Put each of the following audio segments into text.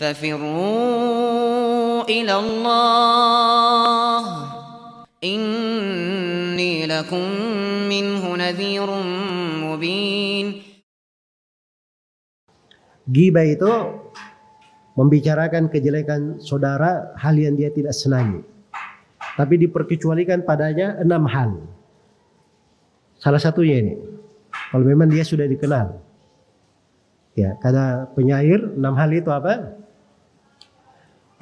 ففروا إلى الله إني لكم منه نذير مبين Gibah itu membicarakan kejelekan saudara hal yang dia tidak senangi. Tapi diperkecualikan padanya enam hal. Salah satunya ini. Kalau memang dia sudah dikenal. Ya, kata penyair enam hal itu apa?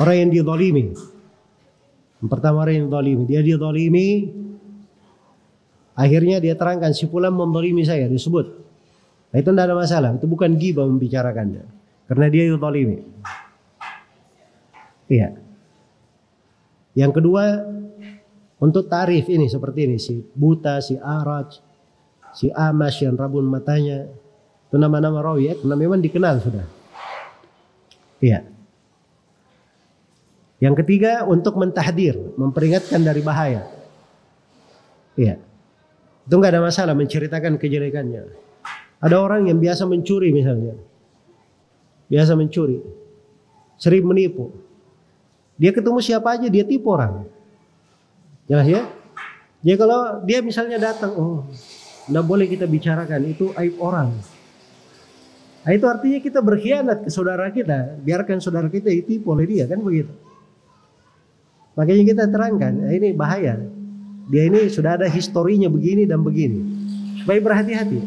Orang yang didolimi. Yang pertama orang yang didolimi. Dia didolimi. Akhirnya dia terangkan si fulan mendolimi saya disebut. Nah, itu tidak ada masalah. Itu bukan gibah membicarakannya. Karena dia yudolimi. Iya. Yang kedua, untuk tarif ini seperti ini. Si buta, si araj, si amas yang rabun matanya. Itu nama-nama rawi ya. Karena memang dikenal sudah. Iya. Yang ketiga, untuk mentahdir. Memperingatkan dari bahaya. Iya. Itu nggak ada masalah menceritakan kejelekannya. Ada orang yang biasa mencuri misalnya. Biasa mencuri. Sering menipu. Dia ketemu siapa aja dia tipu orang. Jelas ya? Jadi kalau dia misalnya datang, oh, tidak boleh kita bicarakan itu aib orang. Nah, itu artinya kita berkhianat ke saudara kita, biarkan saudara kita ditipu oleh dia kan begitu. Makanya kita terangkan, nah, ini bahaya. Dia ini sudah ada historinya begini dan begini. Supaya berhati-hati.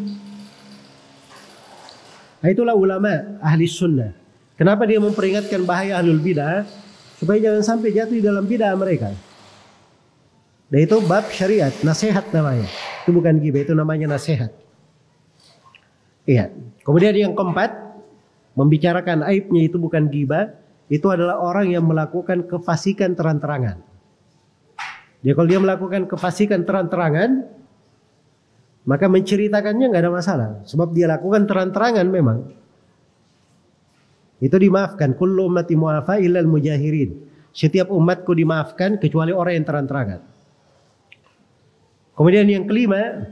Nah, itulah ulama ahli sunnah. Kenapa dia memperingatkan bahaya ahlul bidah? Supaya jangan sampai jatuh di dalam bidah mereka. Dan itu bab syariat, nasihat namanya. Itu bukan gibah, itu namanya nasihat. Iya. Kemudian yang keempat, membicarakan aibnya itu bukan gibah, itu adalah orang yang melakukan kefasikan terang-terangan. Dia kalau dia melakukan kefasikan terang-terangan, maka menceritakannya nggak ada masalah. Sebab dia lakukan terang-terangan memang. Itu dimaafkan. Kullu ummati mu'afa illal mujahirin. Setiap umatku dimaafkan kecuali orang yang terang-terangan. Kemudian yang kelima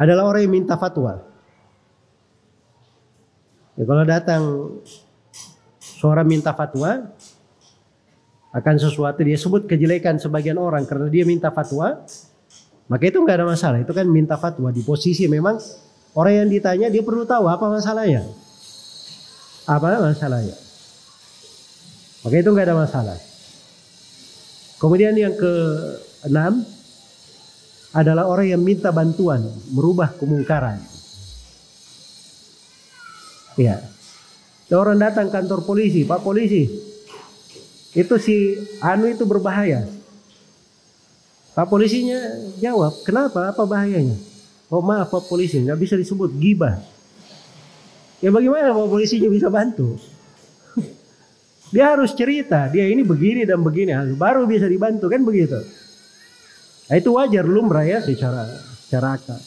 adalah orang yang minta fatwa. Ya, kalau datang seorang minta fatwa, akan sesuatu dia sebut kejelekan sebagian orang karena dia minta fatwa maka itu nggak ada masalah. Itu kan minta fatwa di posisi memang orang yang ditanya dia perlu tahu apa masalahnya. Apa masalahnya? Maka itu nggak ada masalah. Kemudian yang ke enam adalah orang yang minta bantuan merubah kemungkaran ya orang datang kantor polisi pak polisi itu si Anu itu berbahaya. Pak polisinya jawab, kenapa? Apa bahayanya? Oh maaf Pak polisi, nggak bisa disebut gibah. Ya bagaimana Pak polisinya bisa bantu? dia harus cerita, dia ini begini dan begini, baru bisa dibantu kan begitu. Nah, itu wajar lumrah ya secara secara akal.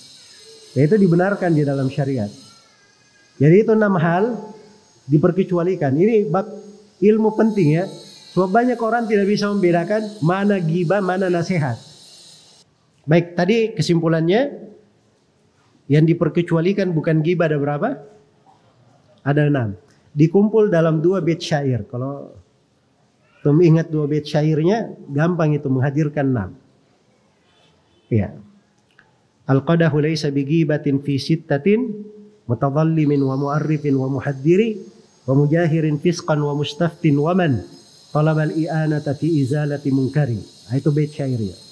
Ya, itu dibenarkan di dalam syariat. Jadi itu enam hal diperkecualikan. Ini bab ilmu penting ya. Sebab banyak orang tidak bisa membedakan mana gibah, mana nasihat. Baik, tadi kesimpulannya yang diperkecualikan bukan gibah ada berapa? Ada enam. Dikumpul dalam dua bait syair. Kalau Tum ingat dua bait syairnya, gampang itu menghadirkan enam. Ya. Al-qadahu laysa bigibatin fi sittatin متظلم ومؤرف ومحذر ومجاهر فسقا ومستفت ومن طلب الإئانة في إزالة منكر. هذا بيت شعري